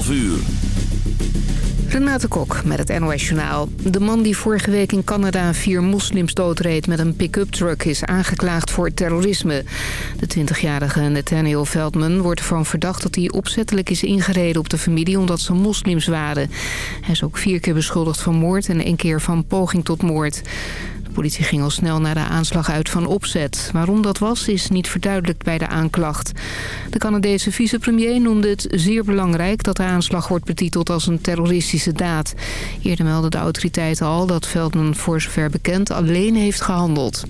12 uur. Renate Kok met het NOS Journaal. De man die vorige week in Canada vier moslims doodreed met een pick-up truck... is aangeklaagd voor terrorisme. De 20-jarige Nathaniel Veldman wordt ervan verdacht dat hij opzettelijk is ingereden op de familie... omdat ze moslims waren. Hij is ook vier keer beschuldigd van moord en één keer van poging tot moord. De politie ging al snel naar de aanslag uit van opzet. Waarom dat was, is niet verduidelijkt bij de aanklacht. De Canadese vicepremier noemde het zeer belangrijk... dat de aanslag wordt betiteld als een terroristische daad. Eerder meldden de autoriteiten al dat Veldman voor zover bekend alleen heeft gehandeld.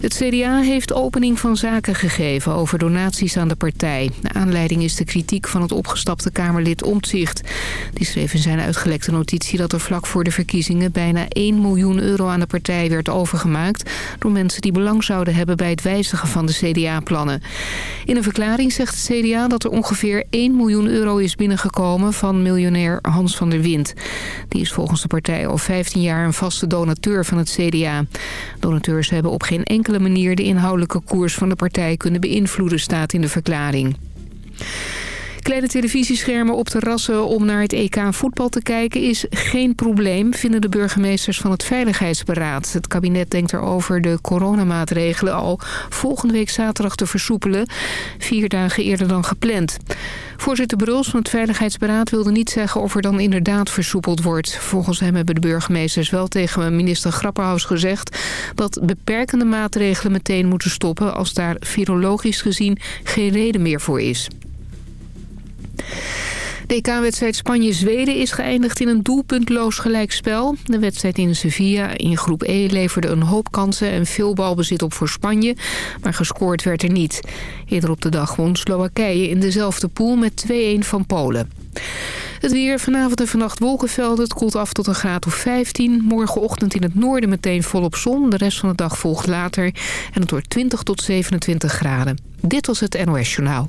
Het CDA heeft opening van zaken gegeven over donaties aan de partij. De aanleiding is de kritiek van het opgestapte Kamerlid Omtzigt. Die schreef in zijn uitgelekte notitie dat er vlak voor de verkiezingen... bijna 1 miljoen euro aan de partij werd overgemaakt... door mensen die belang zouden hebben bij het wijzigen van de CDA-plannen. In een verklaring zegt het CDA dat er ongeveer 1 miljoen euro is binnengekomen... van miljonair Hans van der Wind. Die is volgens de partij al 15 jaar een vaste donateur van het CDA. Donateurs hebben op geen enkele manier de inhoudelijke koers van de partij kunnen beïnvloeden, staat in de verklaring. Kleine televisieschermen op terrassen om naar het EK voetbal te kijken is geen probleem, vinden de burgemeesters van het Veiligheidsberaad. Het kabinet denkt erover de coronamaatregelen al volgende week zaterdag te versoepelen, vier dagen eerder dan gepland. Voorzitter Bruls van het Veiligheidsberaad wilde niet zeggen of er dan inderdaad versoepeld wordt. Volgens hem hebben de burgemeesters wel tegen minister Grapperhaus gezegd dat beperkende maatregelen meteen moeten stoppen als daar virologisch gezien geen reden meer voor is. De EK-wedstrijd Spanje-Zweden is geëindigd in een doelpuntloos gelijkspel. De wedstrijd in Sevilla in groep E leverde een hoop kansen en veel balbezit op voor Spanje, maar gescoord werd er niet. Eerder op de dag won Slowakije in dezelfde pool met 2-1 van Polen. Het weer vanavond en vannacht wolkenvelden. Het koelt af tot een graad of 15. Morgenochtend in het noorden meteen volop zon. De rest van de dag volgt later. En het wordt 20 tot 27 graden. Dit was het NOS Journaal.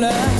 love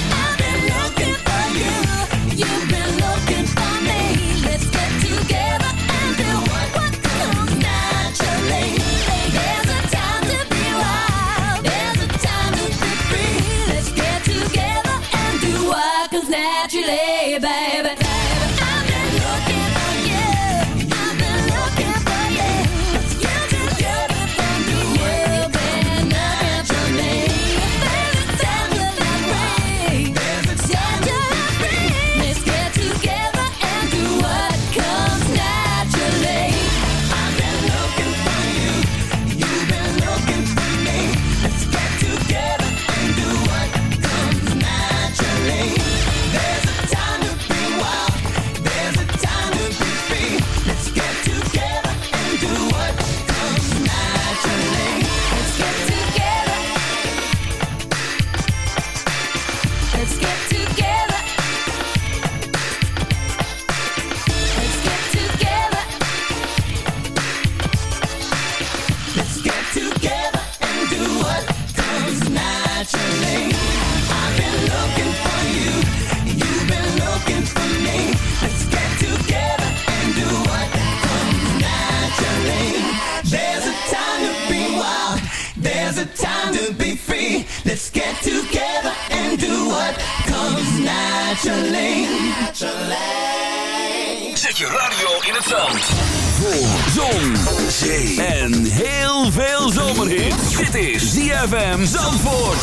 zee en heel veel zomerhit. Dit is ZFM Zandvoort.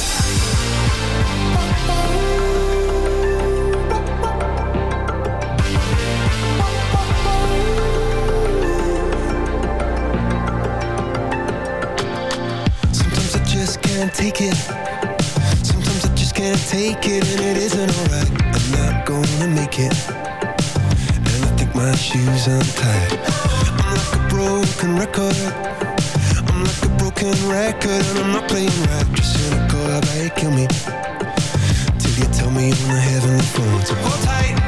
Sometimes I just can't take it. Sometimes I just can't take it and it isn't alright. I'm not gonna make it. And I think my shoes are tied. A broken record. I'm like a broken record, and I'm not playing right. Just cynical, about you kill me? Till you tell me on the heavenly phone to hold tight.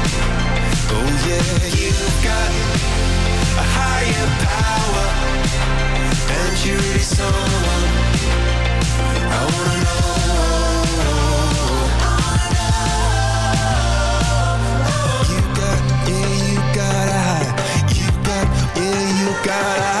Oh yeah, you've got a higher power, and you're really I wanna know. You got, yeah, you got a high. You got, yeah, you got a higher.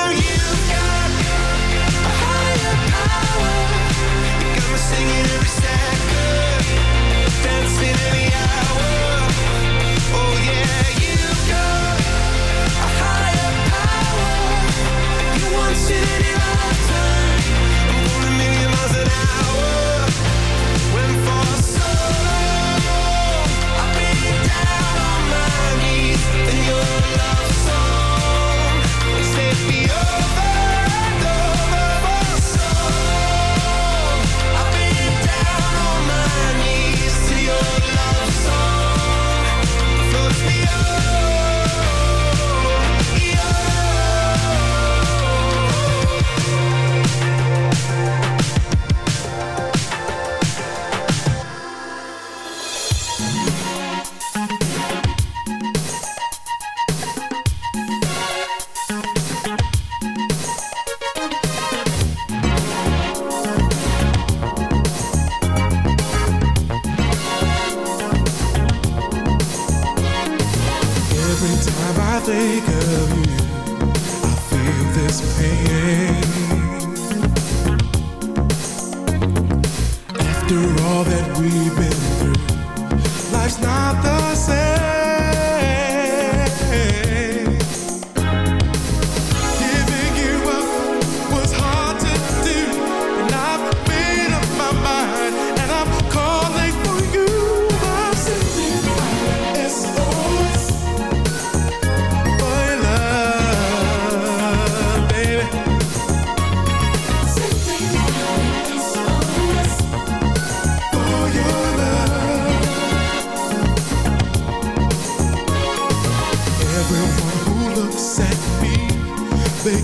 Every time I think of you, I feel this pain. After all that we've been through, life's not the same.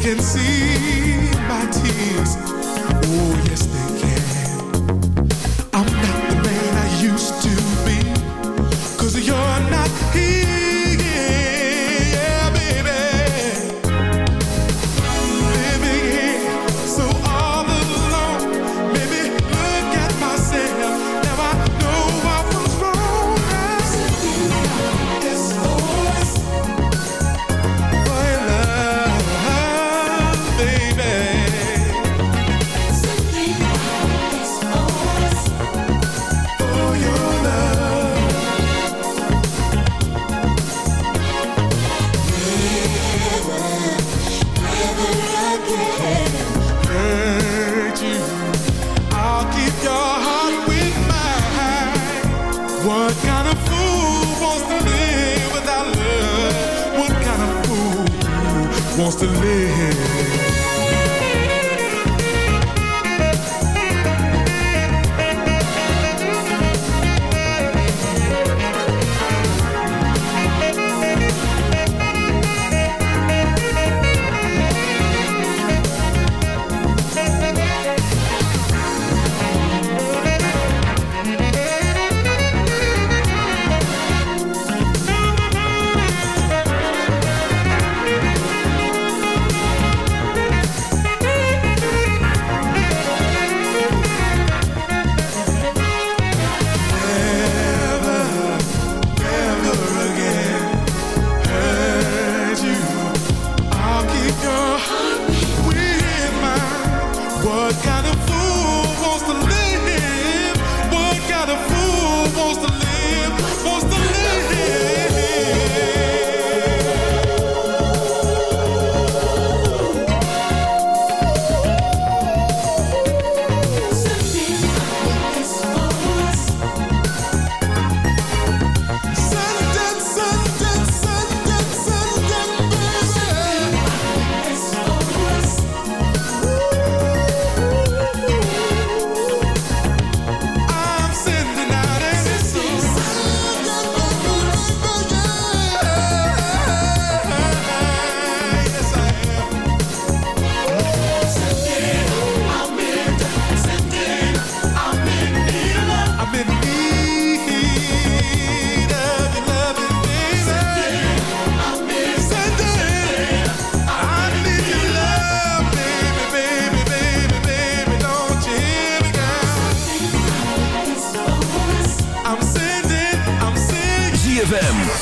Can see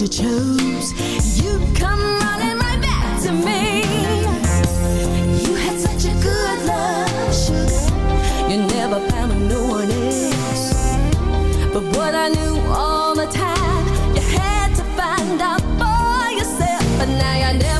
you chose. You'd come running right back to me. You had such a good love, sugar. You never found with no one else. But what I knew all the time, you had to find out for yourself. But now you never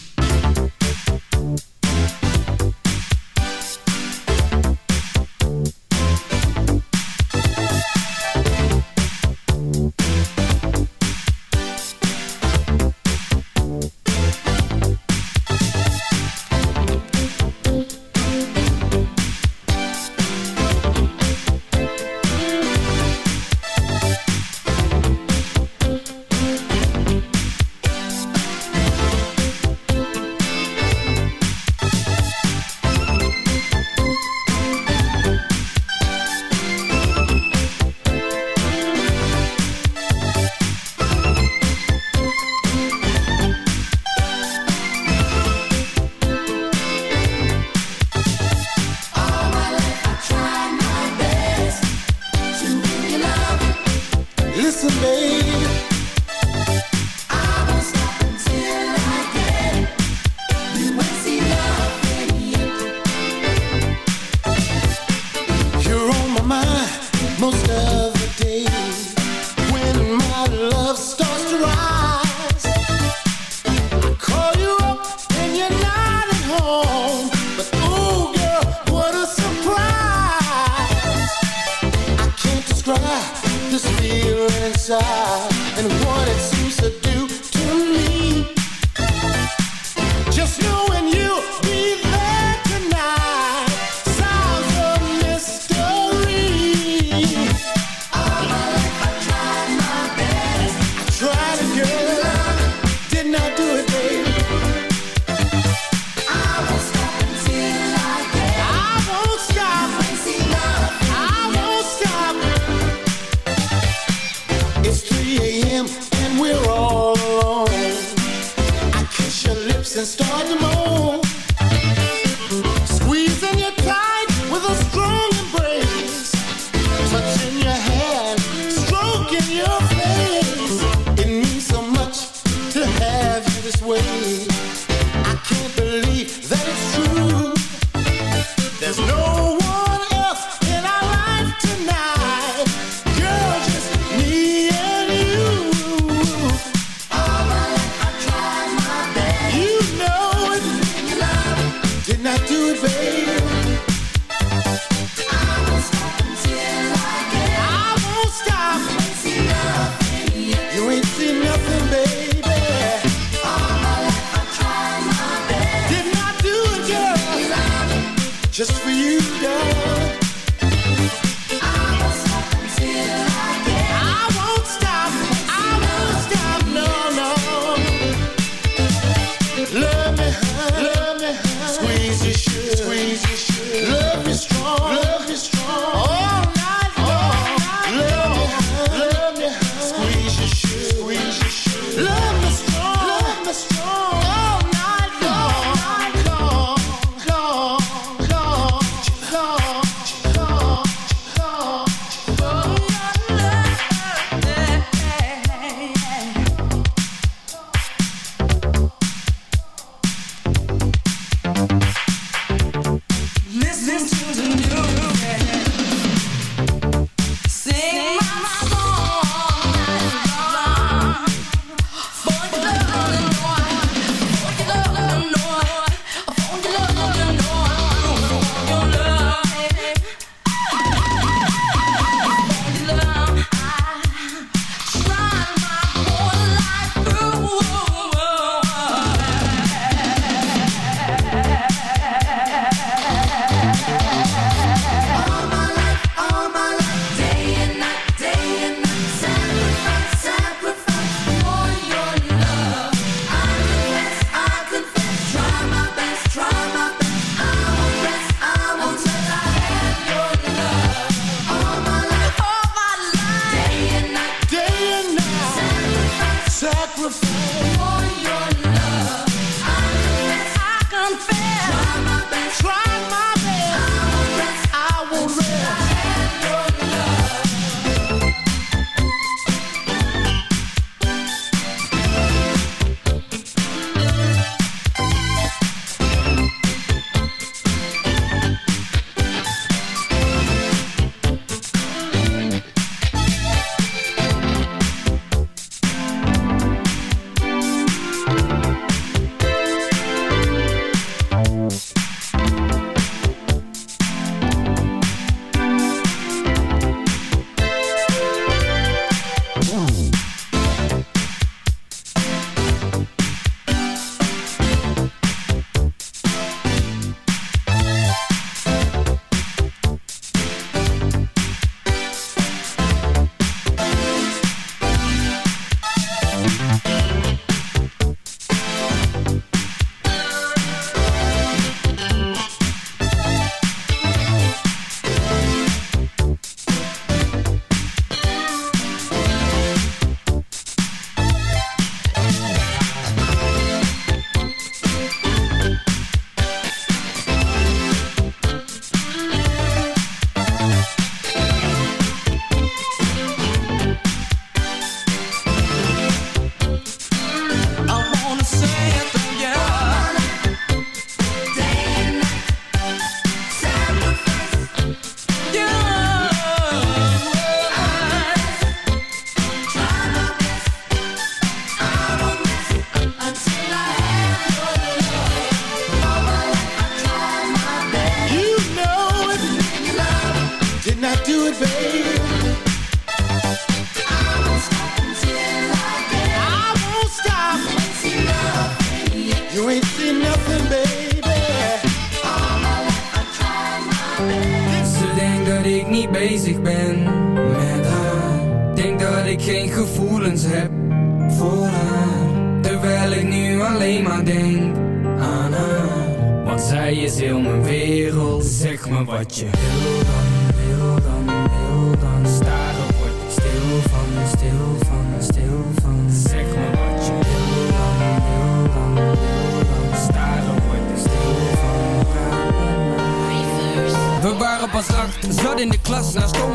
side.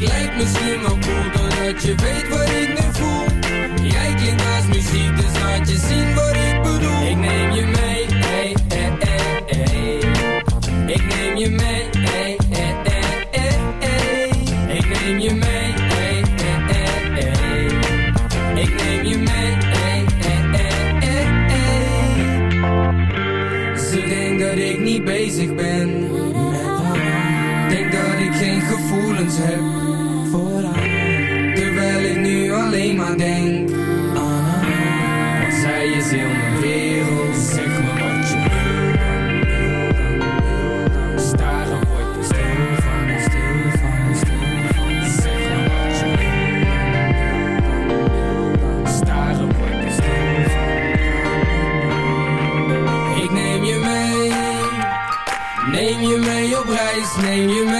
Ik lijk misschien wel cool Doordat je weet wat ik nu voel Jij klinkt als muziek Dus laat je zien wat ik bedoel Ik neem je mee ey, ey, ey, ey. Ik neem je mee ey, ey, ey, ey, ey. Ik neem je mee ey, ey, ey, ey. Ik neem je mee ey, ey, ey, ey, ey. Ze denkt dat ik niet bezig ben geen gevoelens heb voor haar. Terwijl ik nu alleen maar denk aan haar. Zij is heel mijn wereld. Zeg me wat je wil Staren word ik stil van, stil van, stil van. Zeg me wat je wil Staren word ik stil van. Ik neem je mee Neem je mee op reis, neem je mee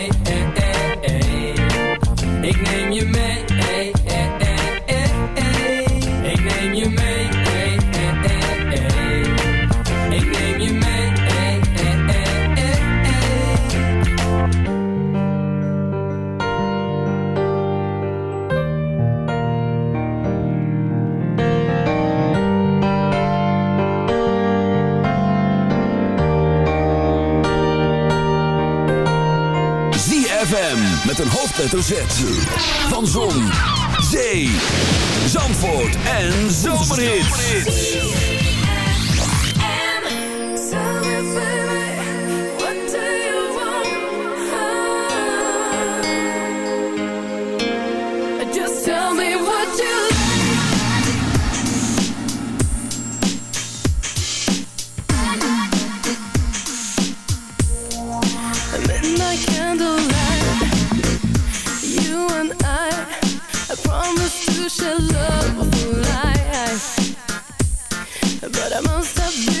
hoofdletter Z. Van Zon, Zee, Zandvoort en Zomerhits. Just tell me what to share love for life. But I must have been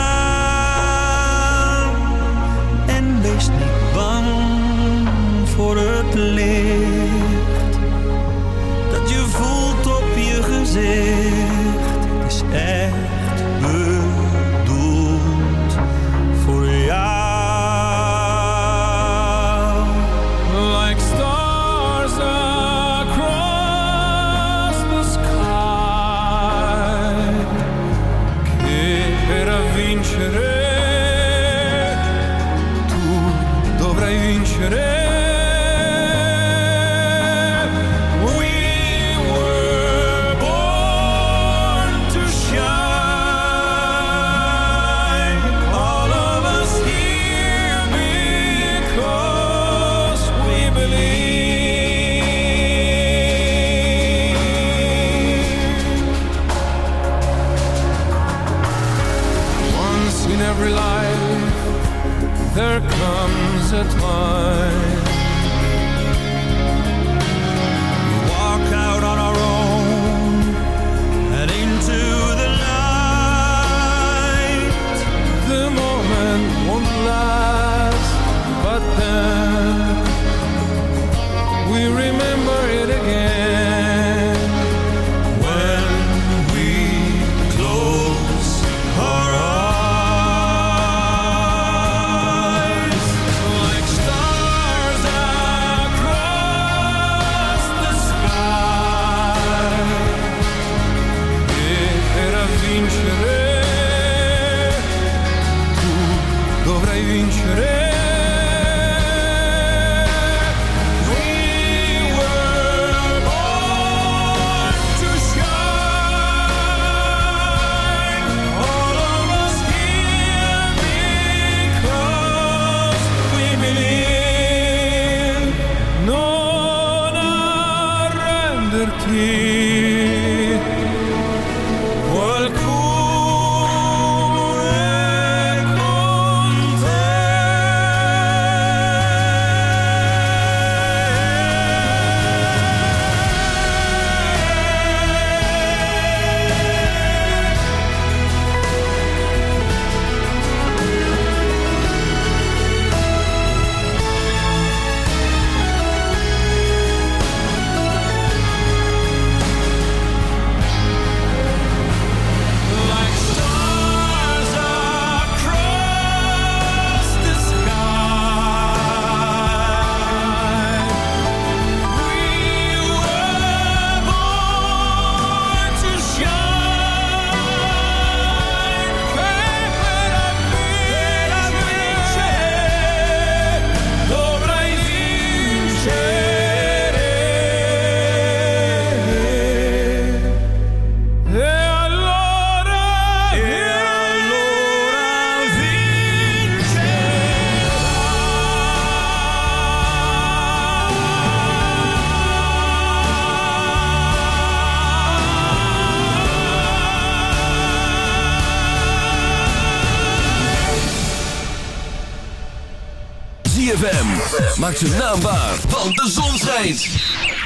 Maak ze naambaar, want de zon schijnt.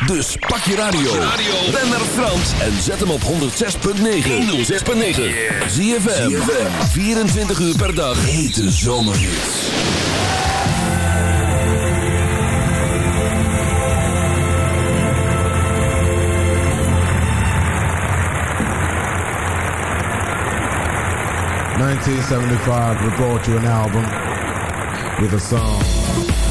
Dus pak je radio. Ben naar Frans en zet hem op 106.9. 106.9. Zie je 24 uur per dag. Hete zomer. Nineteen seventy five, we brought you an album with a song.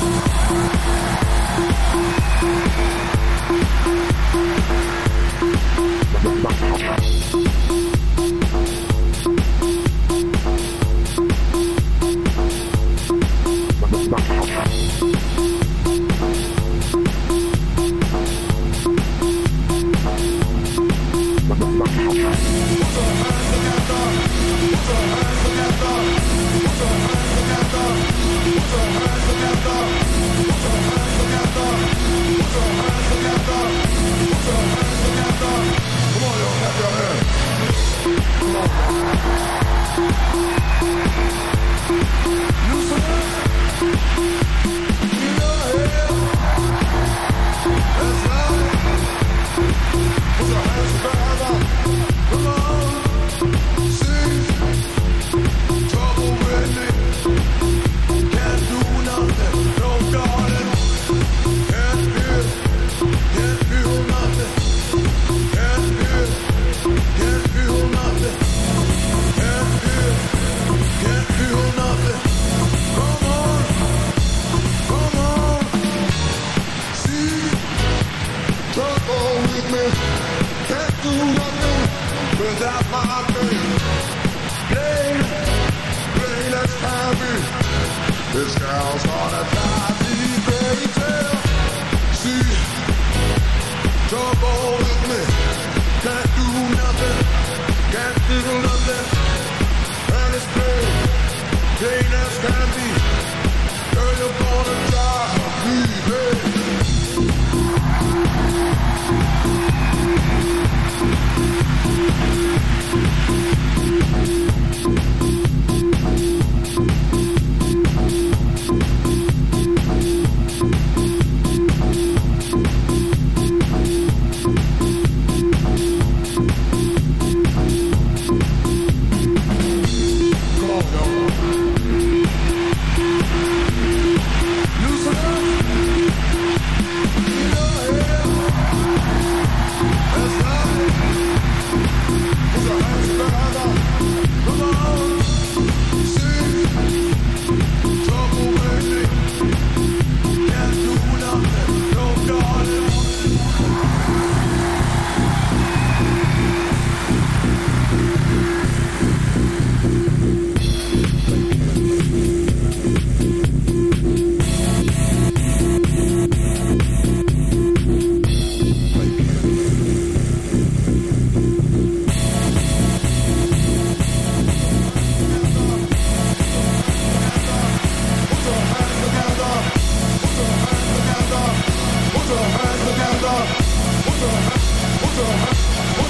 This girl's hot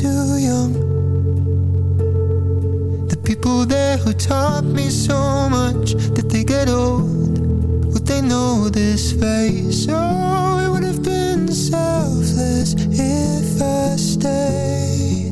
too young. The people there who taught me so much, did they get old? Would they know this face? Oh, it would have been selfless if I stayed.